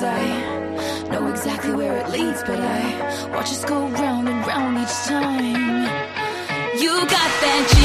Cause I know exactly where it leads, but I watch us go round and round each time. You got that.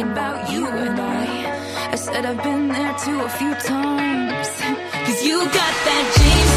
thinking about you and I. I said I've been there too a few times. Cause you got that James.